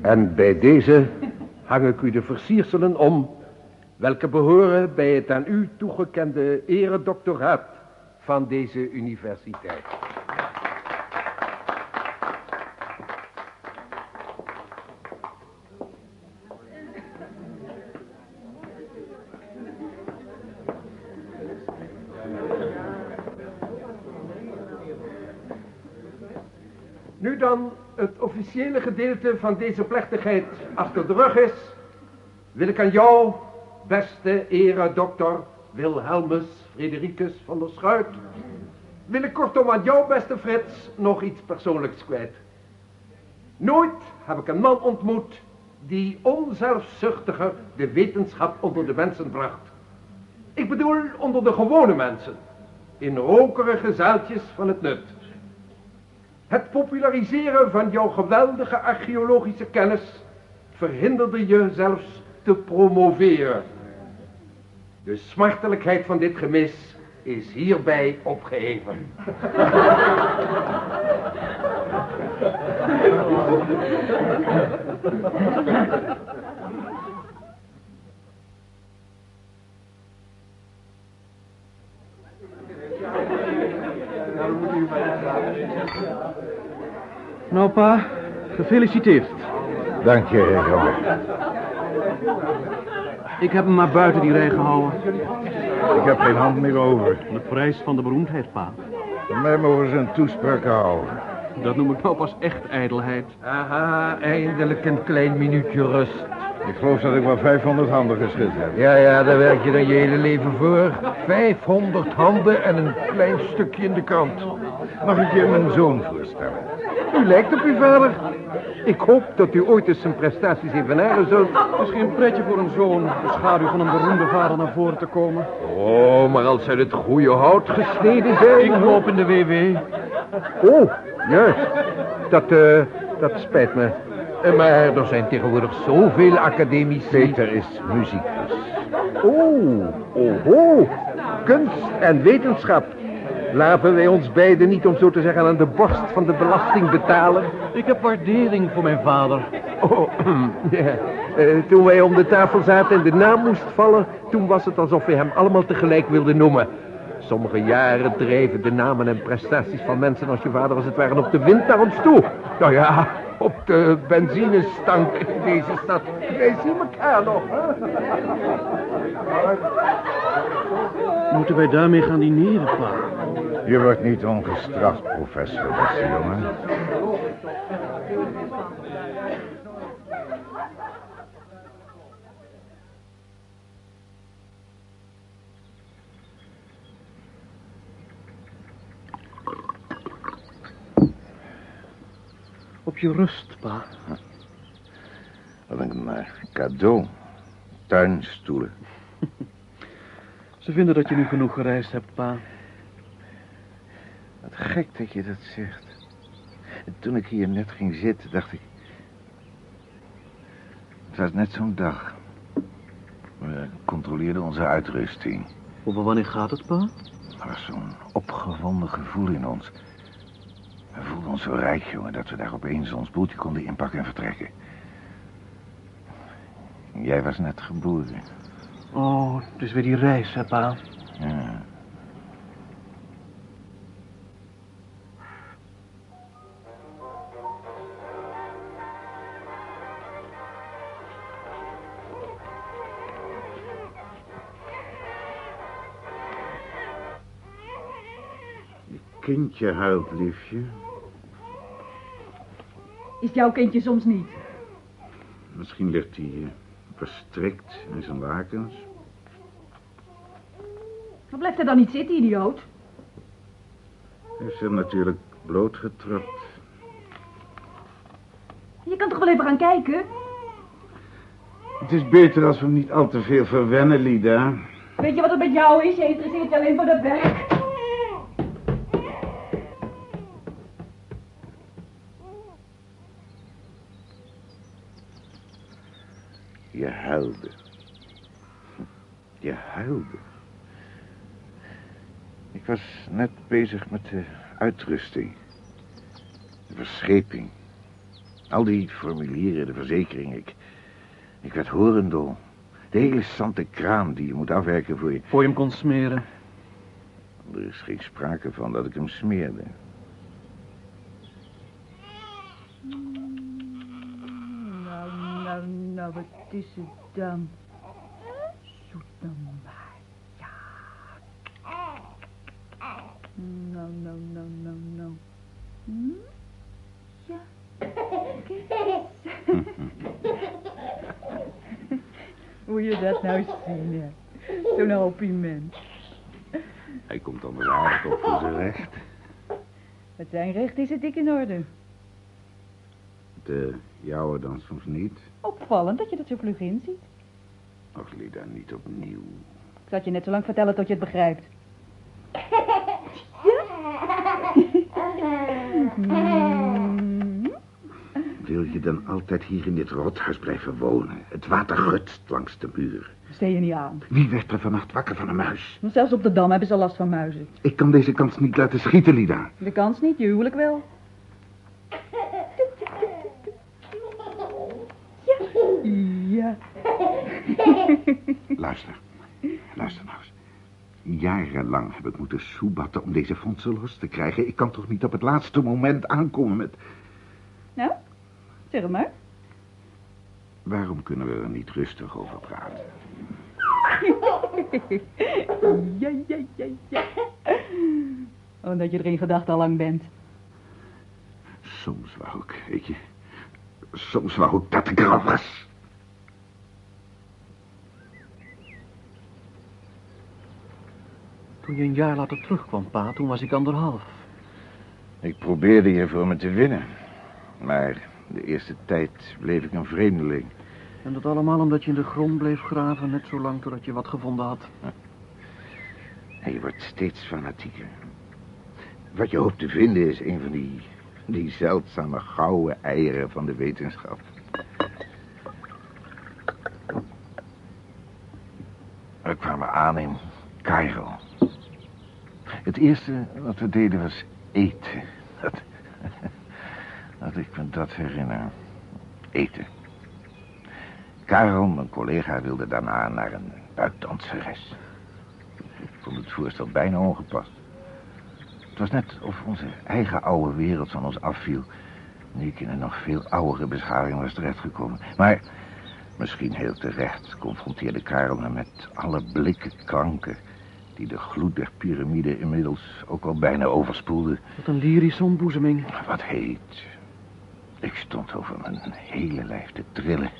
En bij deze hang ik u de versierselen om, welke behoren bij het aan u toegekende eredoctoraat van deze universiteit. Nu dan het officiële gedeelte van deze plechtigheid achter de rug is, wil ik aan jou, beste eredokter Wilhelmus Fredericus van der Schuit, wil ik kortom aan jou, beste Frits, nog iets persoonlijks kwijt. Nooit heb ik een man ontmoet die onzelfzuchtiger de wetenschap onder de mensen bracht. Ik bedoel onder de gewone mensen, in rokerige zaaltjes van het nut. Het populariseren van jouw geweldige archeologische kennis verhinderde je zelfs te promoveren. De smartelijkheid van dit gemis is hierbij opgeheven. Nou, pa, gefeliciteerd. Dank je, jongen. Ik heb hem maar buiten die rij gehouden. Ik heb geen hand meer over. De prijs van de beroemdheid, pa. Mij mogen ze een toespraak houden. Dat noem ik nou pas echt ijdelheid. Aha, eindelijk een klein minuutje rust. Ik geloof dat ik wel 500 handen geschud heb. Ja, ja, daar werk je dan je hele leven voor. 500 handen en een klein stukje in de krant. Mag ik je mijn zoon voorstellen? U lijkt op uw vader. Ik hoop dat u ooit eens zijn prestaties evenaren zult. Het is geen pretje voor een zoon de schaduw van een beroemde vader naar voren te komen. Oh, maar als uit het goede hout gesneden zijn... Ik loop in de WW. Oh, juist. Dat, eh, dat spijt me. Maar er zijn tegenwoordig zoveel academici. Peter is muzikus. Oh, oh, oh. Kunst en wetenschap. Laten wij ons beiden niet, om zo te zeggen, aan de borst van de belasting betalen. Ik heb waardering voor mijn vader. Oh, ja. Eh, toen wij om de tafel zaten en de naam moest vallen... toen was het alsof we hem allemaal tegelijk wilden noemen. Sommige jaren dreven de namen en prestaties van mensen als je vader als het ware op de wind naar ons toe. Nou ja, op de benzinestank in deze stad. Wij zien elkaar nog, hè? Moeten wij daarmee gaan dineren, pa? Je wordt niet ongestraft, professor, beste jongen. Op je rust, pa. Wat een eh, cadeau. Tuinstoelen. Ze vinden dat je nu genoeg gereisd hebt, pa. Wat gek dat je dat zegt. En toen ik hier net ging zitten, dacht ik... Het was net zo'n dag. We controleerden onze uitrusting. Over wanneer gaat het, pa? Er was zo'n opgewonden gevoel in ons. We voelden ons zo rijk, jongen, dat we daar opeens ons boeltje konden inpakken en vertrekken. Jij was net geboren. Oh, het is weer die reis, hè, pa? Ja. Je kindje huilt, liefje. Is jouw kindje soms niet? Misschien ligt hij eh, verstrikt in zijn lakens. Waar blijft hij dan niet zitten, idioot? Hij is hem natuurlijk blootgetrapt. Je kan toch wel even gaan kijken? Het is beter als we hem niet al te veel verwennen, Lida. Weet je wat het met jou is? Je interesseert je alleen voor dat werk. Je huilde. Je huilde. Ik was net bezig met de uitrusting. De verscheping. Al die formulieren, de verzekering. Ik, ik werd horendol. De hele sante kraan die je moet afwerken voor je... Voor je hem kon smeren. Er is geen sprake van dat ik hem smeerde. Nou, nou, nou, wat is het dan? Maar, ja. Nou, nou, nou, nou, nou. Hm? Ja. Hoe je dat nou zien, hè? Zo'n hoopie mens. Hij komt dan wel aardig op voor zijn recht. Met zijn recht is het dik in orde. De jouwe dan soms niet. Opvallend dat je dat zo vlug inziet. Ach, Lida, niet opnieuw. Ik zal je net zo lang vertellen tot je het begrijpt. Wil je dan altijd hier in dit rothuis blijven wonen? Het water gutst langs de muur. Stee je niet aan. Wie werd er vannacht wakker van een muis? Zelfs op de dam hebben ze last van muizen. Ik kan deze kans niet laten schieten, Lida. De kans niet, je huwelijk wel. Ja. Luister. Luister nou eens. Jarenlang heb ik moeten soebatten om deze fondsen los te krijgen. Ik kan toch niet op het laatste moment aankomen met... Nou, zeg het maar. Waarom kunnen we er niet rustig over praten? Ja, ja, ja, ja. Omdat je er in gedachten al lang bent. Soms wou ik, weet je... Soms wou ik dat ik er al was. Toen je een jaar later terugkwam, pa, toen was ik anderhalf. Ik probeerde je voor me te winnen. Maar de eerste tijd bleef ik een vreemdeling. En dat allemaal omdat je in de grond bleef graven, net zo lang totdat je wat gevonden had. En je wordt steeds fanatieker. Wat je hoopt te vinden is een van die, die zeldzame gouden eieren van de wetenschap. We kwamen aan in Cairo. Eerste wat we deden was eten. Dat, dat ik me dat herinner. Eten. Karel, mijn collega, wilde daarna naar een buikdanseres. Ik vond het voorstel bijna ongepast. Het was net of onze eigen oude wereld van ons afviel... nu ik in een nog veel oudere beschaving was terechtgekomen. Maar misschien heel terecht confronteerde Karel me met alle blikken kranken... die de gloed der piramide inmiddels ook al bijna overspoelde. Wat een lyrische ontboezeming. Wat heet. Ik stond over mijn hele lijf te trillen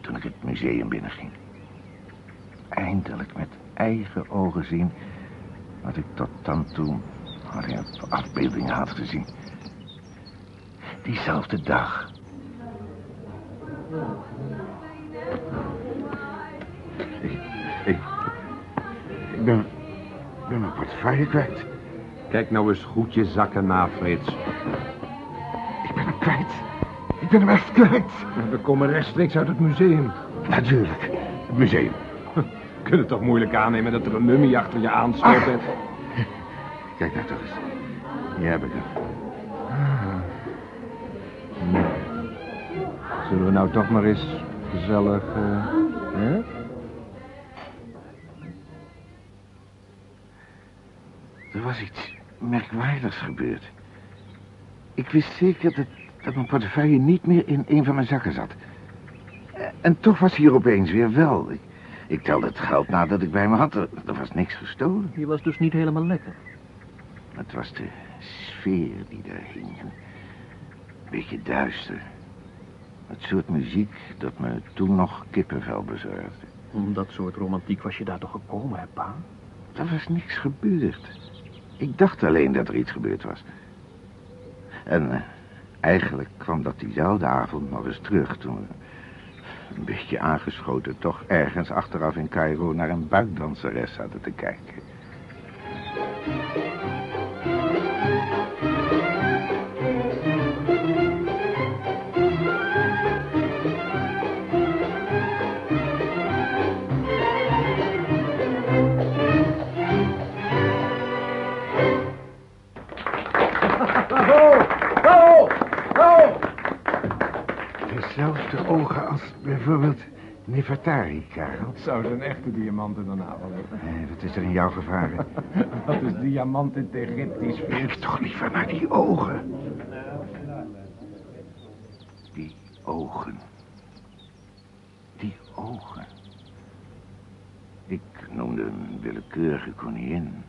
toen ik het museum binnenging. Eindelijk met eigen ogen zien wat ik tot dan toe alleen op afbeeldingen had gezien. Diezelfde dag. Ik ben, ben mijn portefeuille kwijt. Kijk nou eens goed je zakken na, Frits. Ik ben hem kwijt. Ik ben hem echt kwijt. We komen rechtstreeks uit het museum. Natuurlijk. Het museum. We kunnen toch moeilijk aannemen dat er een mummie achter je aansloot. Ach. Kijk nou toch eens. Hier heb ik hem. Zullen we nou toch maar eens gezellig... eh, hè? Er was iets merkwaardigs gebeurd. Ik wist zeker dat, dat mijn portefeuille niet meer in een van mijn zakken zat. Eh, En toch was hier opeens weer wel. Ik, ik telde het geld na dat ik bij me had. Er, er was niks gestolen. Je was dus niet helemaal lekker. Het was de sfeer die daar hing. Een beetje duister. Het soort muziek dat me toen nog kippenvel bezorgde. Om dat soort romantiek was je daar toch gekomen, hè, pa? Er was niks gebeurd. Ik dacht alleen dat er iets gebeurd was. En eh, eigenlijk kwam dat diezelfde avond nog eens terug... toen we een beetje aangeschoten toch ergens achteraf in Cairo... naar een buikdanseres zaten te kijken. Nefertari, Karel? Zou zijn echte diamanten dan hebben? Eh, wat is er in jouw gevaren? Wat is diamant in het Egyptisch, Kijk toch liever naar die ogen. Die ogen. Die ogen. Ik noemde een willekeurige koningin.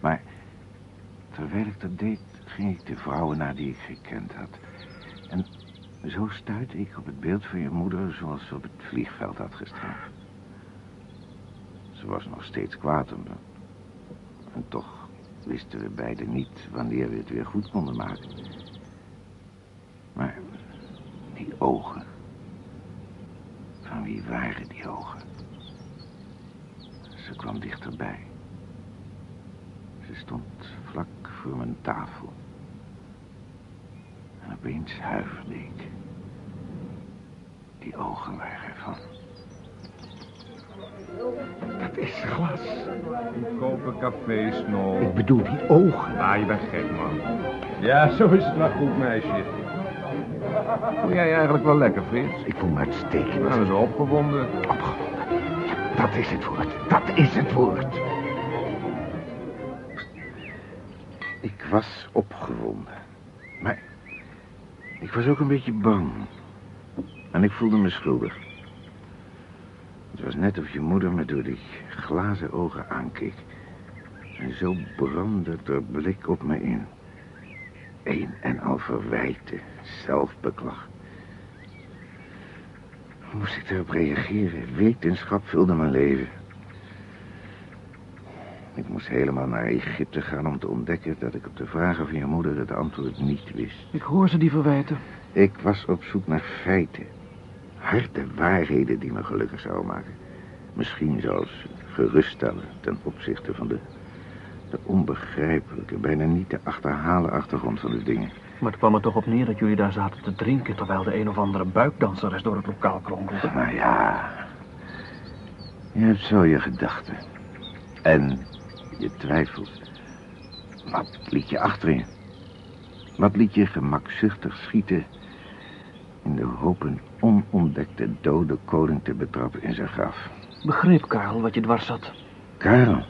Maar terwijl ik dat deed, ging ik de vrouwen naar die ik gekend had. En zo stuitte ik op het beeld van je moeder zoals ze op het vliegveld had gestaan. Ze was nog steeds kwaad om me. En toch wisten we beiden niet wanneer we het weer goed konden maken. Maar die ogen. Van wie waren die ogen? Ze kwam dichterbij. Ze stond vlak voor mijn tafel. En opeens huiverde ik. Die ogen waren ervan. Dat is glas. Goedkope cafés, no. Ik bedoel die ogen. Ah, je bent gek, man. Ja, zo is het wel goed, meisje. Voel jij je eigenlijk wel lekker, Frits? Ik voel me uitstekend. Nou, zo opgewonden. Opgewonden. Ja, dat is het woord. Dat is het woord. Ik was opgewonden. Maar ik was ook een beetje bang. En ik voelde me schuldig. Het was net of je moeder me door die glazen ogen aankeek. En zo brandde er blik op me in. Een en al verwijten, zelfbeklag. Hoe moest ik erop reageren? Wetenschap vulde mijn leven. Ik moest helemaal naar Egypte gaan om te ontdekken dat ik op de vragen van je moeder het antwoord niet wist. Ik hoor ze die verwijten. Ik was op zoek naar feiten. Harde waarheden die me gelukkig zouden maken. Misschien zelfs geruststellen ten opzichte van de, de onbegrijpelijke, bijna niet te achterhalen achtergrond van de dingen. Maar het kwam er toch op neer dat jullie daar zaten te drinken... terwijl de een of andere buikdanseres door het lokaal kronkelde. Nou ja, je hebt zo je gedachten. En je twijfelt. Wat liet je achterin? Wat liet je gemakzuchtig schieten... in de hoop een onontdekte dode koning te betrappen in zijn graf? Begreep Karel wat je dwars zat? Karel.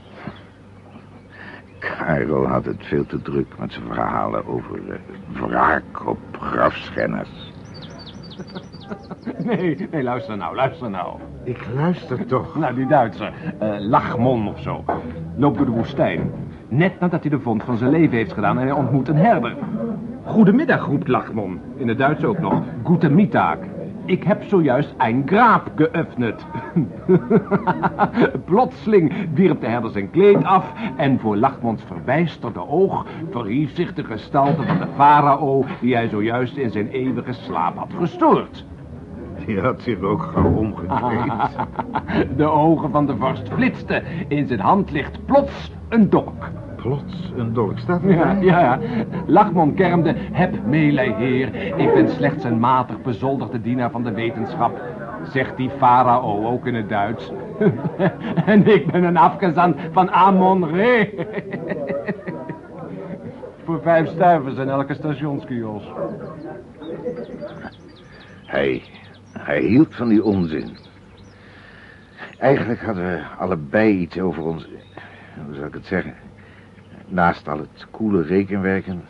Karel had het veel te druk met zijn verhalen over eh, wraak op grafschenners. Nee, nee, luister nou, luister nou. Ik luister toch. Nou, die Duitser, eh Lachmon of zo, loopt door de woestijn. Net nadat hij de vond van zijn leven heeft gedaan en hij ontmoet een herder. Goedemiddag, roept Lachmon. In het Duits ook nog. Gute Mittag. Ik heb zojuist een graap geöffnet. Plotseling wierp de herder zijn kleed af en voor Lachmons verbijsterde oog verhief zich de gestalte van de farao die hij zojuist in zijn eeuwige slaap had gestoord. Die had zich ook gauw omgekleed. De ogen van de vorst flitsten. In zijn hand ligt plots een dolk. Plots een dolk. Staat er Ja, ja, ja. Lachmon kermde, heb meelij, heer. Ik ben slechts een matig bezoldigde dienaar van de wetenschap. Zegt die farao ook in het Duits. en ik ben een afgezant van Amon-Re. Voor vijf stuivers in elke stationskios. Hij, hij hield van die onzin. Eigenlijk hadden we allebei iets over ons... Hoe zou ik het zeggen? Naast al het koele rekenwerken...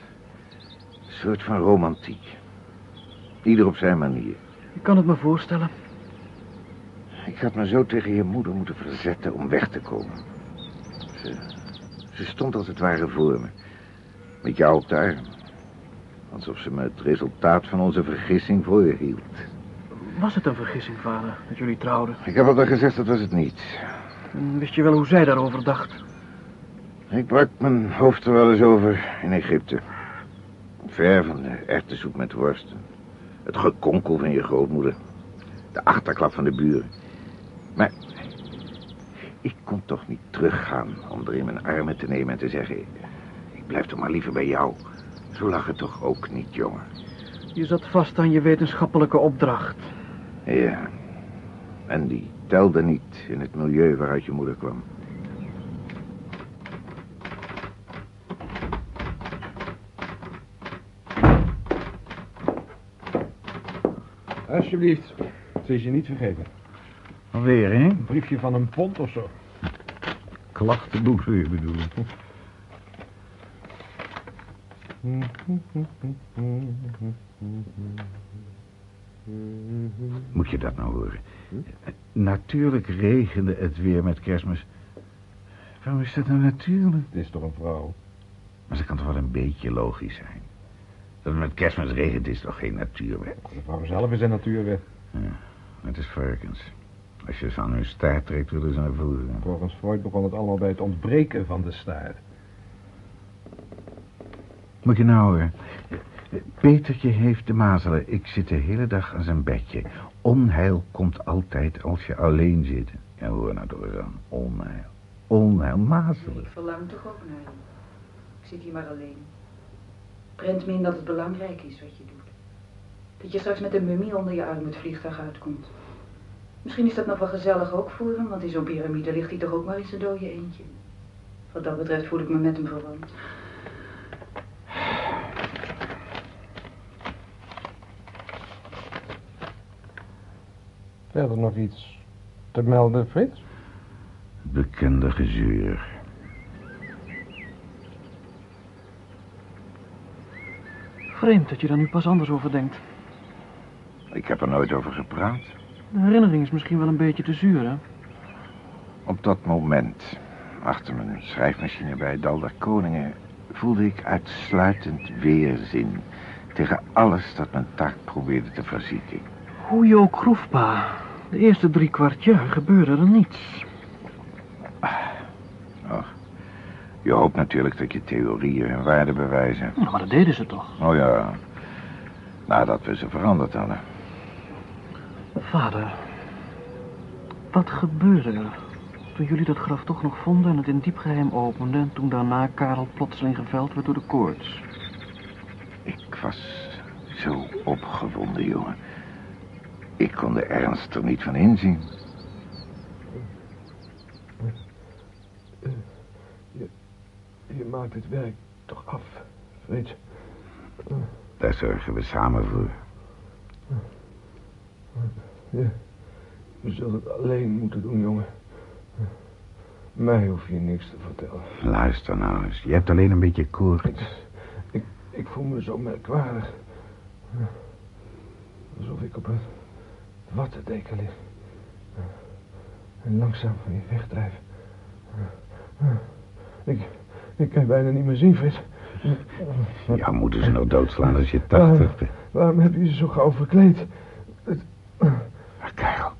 Een soort van romantiek. Ieder op zijn manier. Ik kan het me voorstellen. Ik had me zo tegen je moeder moeten verzetten om weg te komen. Ze, ze stond als het ware voor me. Met jou op de arm. Alsof ze me het resultaat van onze vergissing voorhield. Was het een vergissing, vader, dat jullie trouwden? Ik heb al gezegd, dat was het niet. En wist je wel hoe zij daarover dacht? Ik brak mijn hoofd er wel eens over in Egypte. Ver van de erwtensoep met worst. Het gekonkel van je grootmoeder. De achterklap van de buren. Maar ik kon toch niet teruggaan om er in mijn armen te nemen en te zeggen... Ik blijf toch maar liever bij jou. Zo lag het toch ook niet, jongen. Je zat vast aan je wetenschappelijke opdracht. Ja. En die telde niet in het milieu waaruit je moeder kwam. Alsjeblieft. Het is je niet vergeten. Alweer, hè? Een briefje van een pond of zo. Klachtenboek, wil je bedoelen. Moet je dat nou horen? Natuurlijk regende het weer met kerstmis. Waarom is dat nou natuurlijk? Het is toch een vrouw? Maar ze kan toch wel een beetje logisch zijn. Dat het met kerstmis regent is toch geen natuurwet? Vrouw zelf is een natuurwet. Ja, het is varkens. Als je ze aan hun staart trekt, willen ze naar voren. Volgens Freud begon het allemaal bij het ontbreken van de staart. Moet je nou horen. Petertje heeft de mazelen. Ik zit de hele dag aan zijn bedje. Onheil komt altijd als je alleen zit. Ja, hoor nou toch eens aan. Onheil. Onheil, mazelen. Ik verlang toch ook naar je. Ik zit hier maar alleen. Prent me in dat het belangrijk is wat je doet. Dat je straks met een mummie onder je arm het vliegtuig uitkomt. Misschien is dat nog wel gezellig ook voor hem, want in zo'n piramide ligt hij toch ook maar in zijn dode eentje. Wat dat betreft voel ik me met hem verwant. Verder nog iets te melden, Frits? Bekende gezeur. Vreemd dat je daar nu pas anders over denkt. Ik heb er nooit over gepraat. De herinnering is misschien wel een beetje te zuur, hè? Op dat moment, achter mijn schrijfmachine bij Dalder Koningen, voelde ik uitsluitend weerzin tegen alles dat mijn taak probeerde te verzieken. Hoe je ook groef, pa. De eerste drie kwart jaar gebeurde er niets. Je hoopt natuurlijk dat je theorieën hun waarde bewijzen. Maar dat deden ze toch. Oh ja, nadat we ze veranderd hadden. Vader, wat gebeurde er toen jullie dat graf toch nog vonden en het in diep geheim openden... en toen daarna Karel plotseling geveld werd door de koorts? Ik was zo opgewonden, jongen. Ik kon de ernst er niet van inzien. Je maakt het werk toch af, Frits. Daar zorgen we samen voor. Je, je zult het alleen moeten doen, jongen. Mij hoef je niks te vertellen. Luister nou eens. Je hebt alleen een beetje koorts. Ik, ik, ik voel me zo merkwaardig. Alsof ik op een watterdeken lig. En langzaam van je wegdrijf. Ik, ik kan je bijna niet meer zien, Frits. Ja, moeten ze nog doodslaan als je tachtig bent. Waarom heb je je zo gauw verkleed? Maar Karel,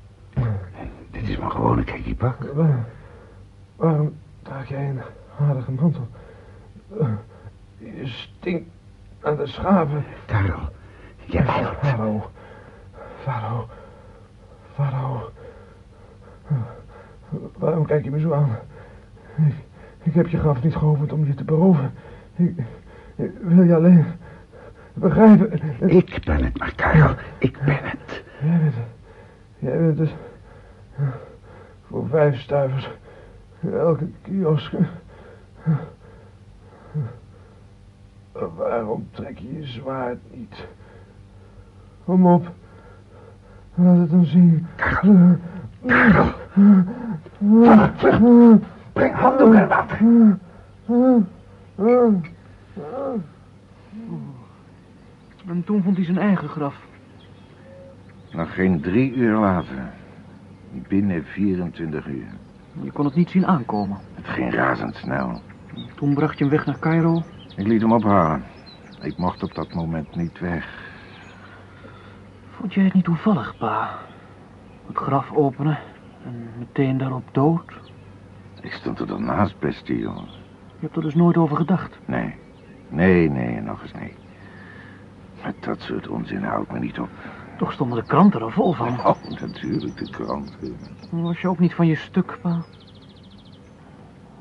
dit is maar gewoon een kijkiepak. Waar, waarom draag jij een aardige mantel? Je stinkt aan de schaven. Karel, jij wilt. Farao. Farao. Farao. Waarom kijk je me zo aan? Ik, ik heb je graf niet geopend om je te beroven. Ik, ik wil je alleen begrijpen. Ik ben het, maar Karel, ik ben het. Jij bent het. Jij bent het. Voor vijf stuivers. Elke kiosk. Waarom trek je je zwaard niet? Kom op. Laat het dan zien. Karel. Karel. Breng handdoek en water. En toen vond hij zijn eigen graf. Nog geen drie uur later. Binnen 24 uur. Je kon het niet zien aankomen. Het ging razendsnel. Toen bracht je hem weg naar Cairo. Ik liet hem ophalen. Ik mocht op dat moment niet weg. Vond jij het niet toevallig, pa? Het graf openen en meteen daarop dood? Ik stond er dan naast, beste jongen. Je hebt er dus nooit over gedacht. Nee. Nee, nee en nog eens nee. Met dat soort onzin hou ik me niet op. Toch stonden de kranten er vol van. Oh, natuurlijk, de krant. Was je ook niet van je stuk, pa?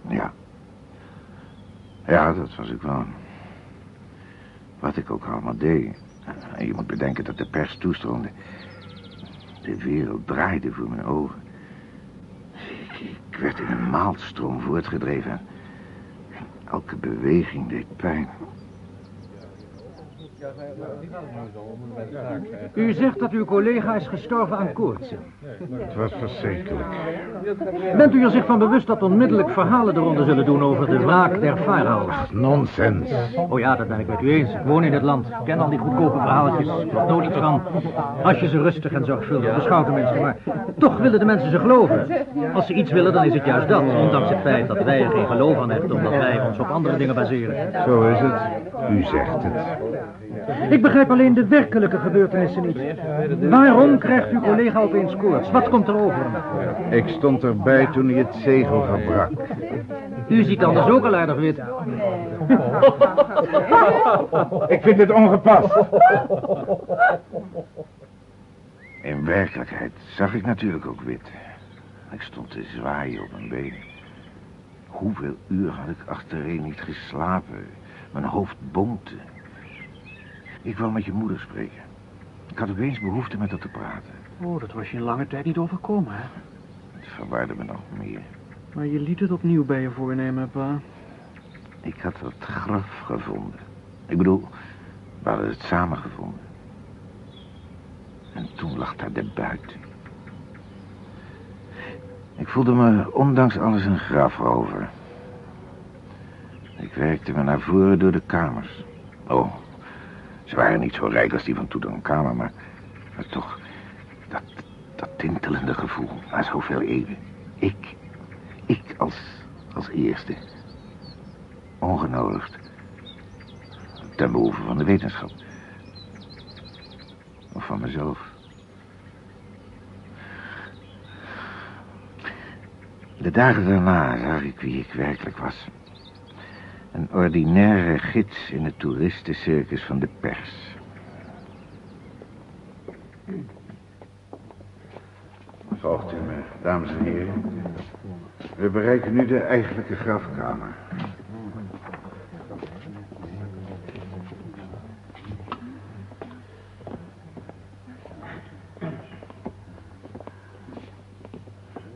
Ja. Ja, dat was ik wel. Wat ik ook allemaal deed. Je moet bedenken dat de pers toestroomde. De wereld draaide voor mijn ogen. Ik, werd in een maalstroom voortgedreven. Elke beweging deed pijn. U zegt dat uw collega is gestorven aan koortsen. Het was verschrikkelijk. Bent u er zich van bewust dat onmiddellijk verhalen eronder zullen doen over de wraak der farao's? Nonsens. Oh ja, dat ben ik met u eens. Ik woon in dit land. Ik ken al die goedkope verhaaltjes. Ik nooit iets van. Als je ze rustig en zorgvuldig beschouwt tenminste. Maar toch willen de mensen ze geloven. Als ze iets willen, dan is het juist dat. Ondanks het feit dat wij er geen geloof aan hebben, omdat wij ons op andere dingen baseren. Zo is het. U zegt het. Ik begrijp alleen de werkelijke gebeurtenissen niet. Waarom krijgt uw collega opeens koorts? Wat komt er over hem? Ik stond erbij toen hij het zegel verbrak. U ziet anders ook al aardig wit. Ik vind het ongepast. In werkelijkheid zag ik natuurlijk ook wit. Ik stond te zwaaien op mijn benen. Hoeveel uur had ik achtereen niet geslapen? Mijn hoofd bonkte. Ik wil met je moeder spreken. Ik had opeens behoefte met haar te praten. Oh, dat was je in lange tijd niet overkomen, hè? Het verwarde me nog meer. Maar je liet het opnieuw bij je voornemen, pa. Ik had het graf gevonden. Ik bedoel, we hadden het samen gevonden. En toen lag daar de buit. Ik voelde me ondanks alles een grafrover. Ik werkte me naar voren door de kamers. Oh, ze waren niet zo rijk als die van Tutankhamen, maar, maar toch... Dat, dat tintelende gevoel na zoveel eeuwen. Ik, ik als, als eerste. Ongenodigd. Ten behoeve van de wetenschap. Of van mezelf. De dagen daarna zag ik wie ik werkelijk was. Een ordinaire gids in het toeristencircus van de pers. Volgt u me, dames en heren. We bereiken nu de eigenlijke grafkamer.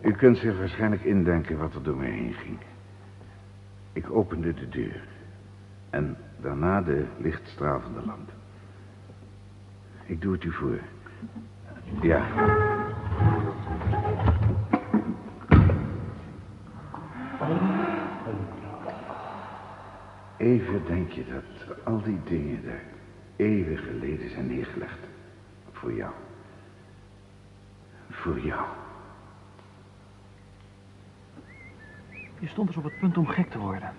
U kunt zich waarschijnlijk indenken wat er door mij heen ging. Ik opende de deur. En daarna de lichtstraal van de lamp. Ik doe het u voor. Ja. Even denk je dat al die dingen daar eeuwen geleden zijn neergelegd. Voor jou. Voor jou. Je stond dus op het punt om gek te worden.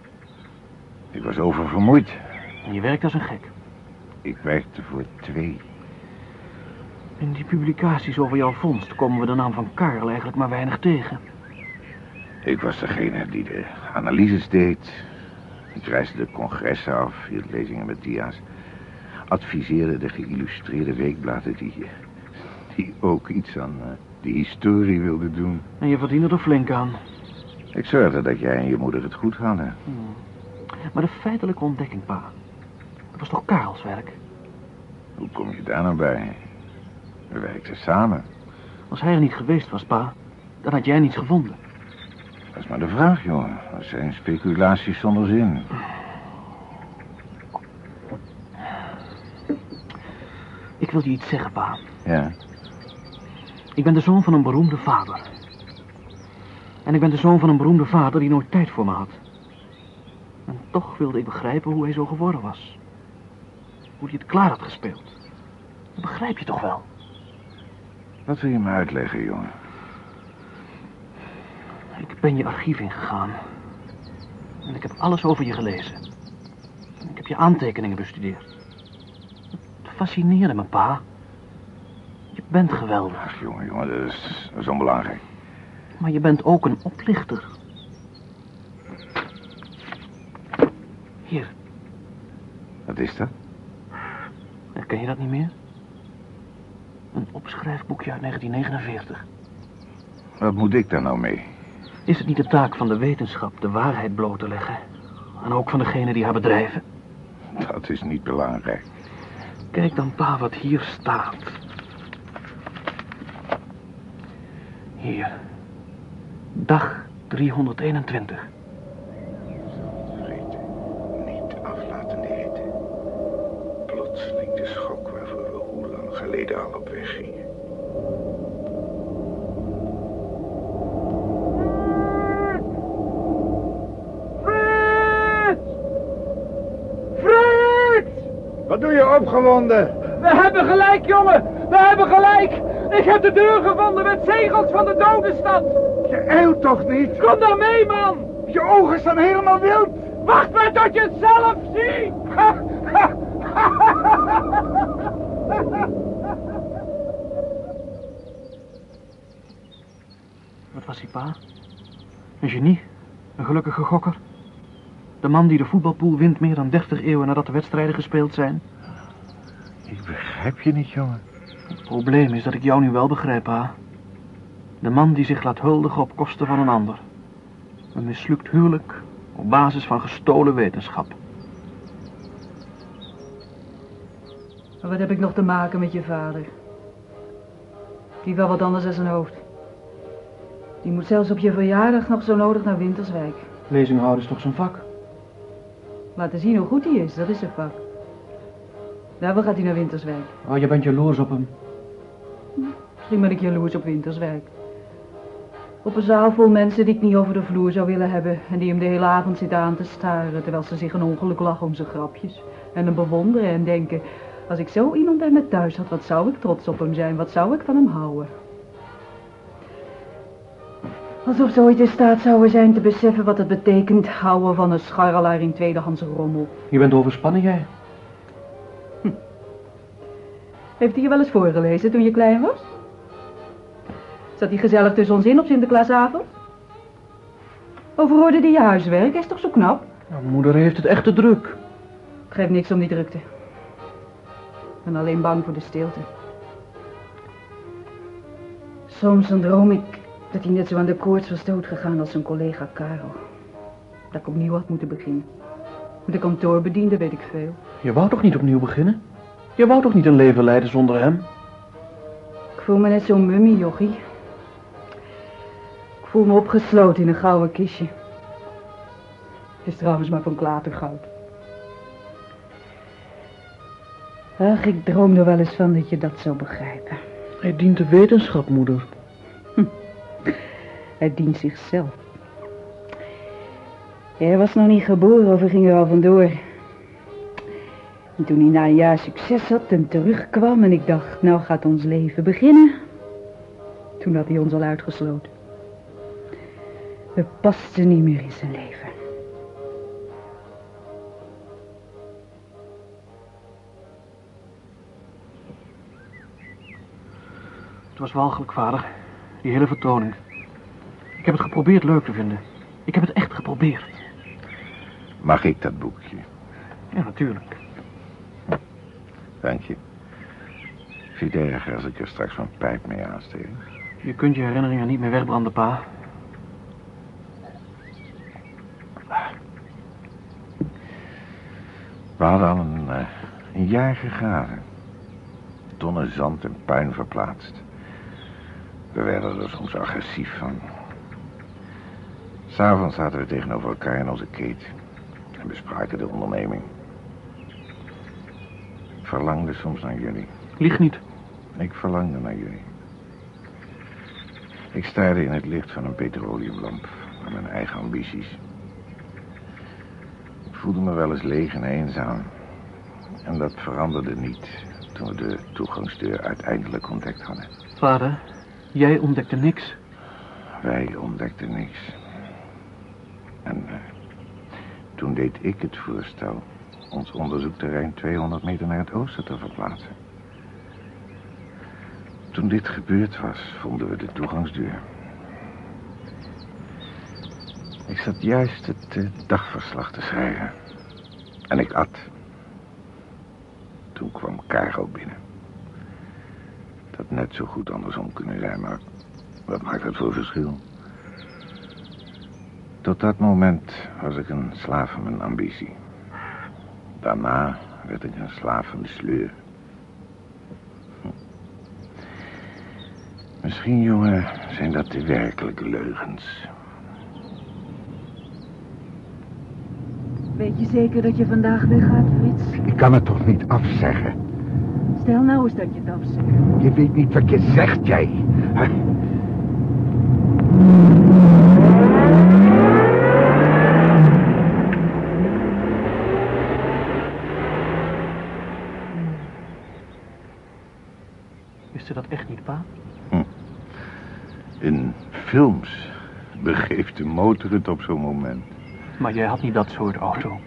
Ik was oververmoeid. En je werkt als een gek. Ik werkte voor twee. In die publicaties over jouw vondst komen we de naam van Karel eigenlijk maar weinig tegen. Ik was degene die de analyses deed. Ik reisde de congressen af, hield lezingen met dia's. Adviseerde de geïllustreerde weekbladen die, die ook iets aan uh, de historie wilden doen. En je verdiende er flink aan. Ik zorgde dat jij en je moeder het goed hadden. Hmm. Maar de feitelijke ontdekking, pa. Dat was toch Karels werk? Hoe kom je daar nou bij? We werkten samen. Als hij er niet geweest was, pa, dan had jij niets gevonden. Dat is maar de vraag, jongen. Dat zijn speculaties zonder zin. Ik wil je iets zeggen, pa. Ja? Ik ben de zoon van een beroemde vader. En ik ben de zoon van een beroemde vader die nooit tijd voor me had. En toch wilde ik begrijpen hoe hij zo geworden was. Hoe hij het klaar had gespeeld. Dat begrijp je toch wel? Wat wil je me uitleggen, jongen? Ik ben je archief ingegaan. En ik heb alles over je gelezen. En ik heb je aantekeningen bestudeerd. Het fascineerde me, pa. Je bent geweldig. Ach, jongen, jongen, dat is, dat is onbelangrijk. Maar je bent ook een oplichter. Hier, Wat is dat? herken je dat niet meer? Een opschrijfboekje uit 1949. Wat moet ik daar nou mee? Is het niet de taak van de wetenschap de waarheid bloot te leggen? En ook van degene die haar bedrijven? Dat is niet belangrijk. Kijk dan, pa, wat hier staat. Hier. Dag 321. Reten. Niet af laten eten. Plotseling. geleden al op weg gingen. Frits! Frits! Wat doe je opgewonden? We hebben gelijk, jongen! We hebben gelijk! Ik heb de deur gevonden met zegels van de dode stad! Je eilt toch niet? Kom dan mee, man! Je ogen staan helemaal wild. Wacht maar tot je het zelf ziet! Wat was die pa? Een genie? Een gelukkige gokker? De man die de voetbalpool wint meer dan 30 eeuwen nadat de wedstrijden gespeeld zijn? Ik begrijp je niet, jongen. Het probleem is dat ik jou nu wel begrijp, pa. De man die zich laat huldigen op kosten van een ander. Een mislukt huwelijk op basis van gestolen wetenschap. Maar wat heb ik nog te maken met je vader? Die wel wat anders in zijn hoofd. Die moet zelfs op je verjaardag nog zo nodig naar Winterswijk. Lezing houden is toch zijn vak? Laten zien hoe goed hij is, dat is zijn vak. Daarvoor gaat hij naar Winterswijk. Oh, je bent jaloers op hem. Misschien ben ik jaloers op Winterswijk. Op een zaal vol mensen die ik niet over de vloer zou willen hebben... en die hem de hele avond zitten aan te staren... terwijl ze zich een ongeluk lachen om zijn grapjes. En hem bewonderen en denken... als ik zo iemand bij me thuis had, wat zou ik trots op hem zijn? Wat zou ik van hem houden? Alsof ze ooit in staat zouden zijn te beseffen wat het betekent... houden van een scharrelaar in tweedehands rommel. Je bent overspannen, jij. Heeft hij je wel eens voorgelezen toen je klein was? Zat hij gezellig tussen ons in op Sinterklaasavond? Overhoorde hij je huiswerk? Hij is toch zo knap? Nou, moeder heeft het echt te druk. Ik geef niks om die drukte. Ik ben alleen bang voor de stilte. Soms dan droom ik dat hij net zo aan de koorts was doodgegaan als zijn collega Karel. Dat ik opnieuw had moeten beginnen. Met de kantoorbediende weet ik veel. Je wou toch niet opnieuw beginnen? Je wou toch niet een leven leiden zonder hem? Ik voel me net zo'n mummie, jochie. Voel me opgesloten in een gouden kistje. Het is trouwens maar van klatergoud. Ach, ik droom er wel eens van dat je dat zou begrijpen. Hij dient de wetenschap, moeder. Hij dient zichzelf. Hij was nog niet geboren of er ging er al vandoor. En toen hij na een jaar succes had en terugkwam en ik dacht, nou gaat ons leven beginnen. Toen had hij ons al uitgesloten. We pasten niet meer in zijn leven. Het was walgelijk, vader. Die hele vertoning. Ik heb het geprobeerd leuk te vinden. Ik heb het echt geprobeerd. Mag ik dat boekje? Ja, natuurlijk. Dank je. Vind je het erg als ik er straks mijn pijp mee aansteek? Je kunt je herinneringen niet meer wegbranden, pa. We hadden al een, eh, een jaar gegraven. Tonnen zand en puin verplaatst. We werden er soms agressief van. S'avonds zaten we tegenover elkaar in onze keet en bespraken de onderneming. Ik verlangde soms naar jullie. Lieg niet. Ik verlangde naar jullie. Ik staarde in het licht van een petroleumlamp naar mijn eigen ambities. Ik voelde me wel eens leeg en eenzaam. En dat veranderde niet toen we de toegangsdeur uiteindelijk ontdekt hadden. Vader, jij ontdekte niks. Wij ontdekten niks. En eh, toen deed ik het voorstel ons onderzoekterrein 200 meter naar het oosten te verplaatsen. Toen dit gebeurd was, vonden we de toegangsdeur. Ik zat juist het eh, dagverslag te schrijven. En ik at. Toen kwam Karel binnen. Het had net zo goed andersom kunnen zijn, maar wat maakt het voor verschil? Tot dat moment was ik een slaaf van mijn ambitie. Daarna werd ik een slaaf van de sleur. Hm. Misschien, jongen, zijn dat de werkelijke leugens. Weet je zeker dat je vandaag weggaat, Frits? Ik kan het toch niet afzeggen? Stel nou eens dat je het afzegt. Je weet niet wat je zegt, jij. Huh? Wist u dat echt niet, pa? In films begeeft de motor het op zo'n moment. Maar jij had niet dat soort auto.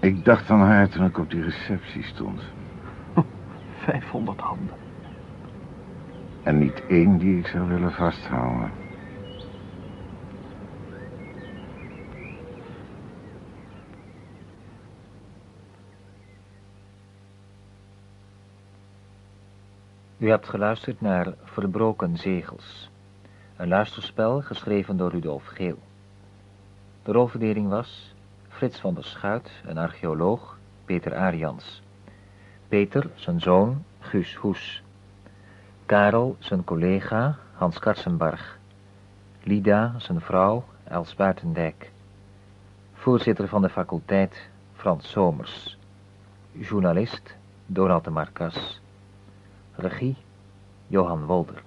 Ik dacht aan haar toen ik op die receptie stond. 500 handen. En niet één die ik zou willen vasthouden. U hebt geluisterd naar Verbroken Zegels. Een luisterspel geschreven door Rudolf Geel. De rolverdeling was Frits van der Schuit, een archeoloog, Peter Arians. Peter, zijn zoon, Guus Hoes. Karel, zijn collega, Hans Karsenbarg. Lida, zijn vrouw, Els Buitendijk. Voorzitter van de faculteit, Frans Somers. Journalist, Donald de Marcas. Regie, Johan Wolder.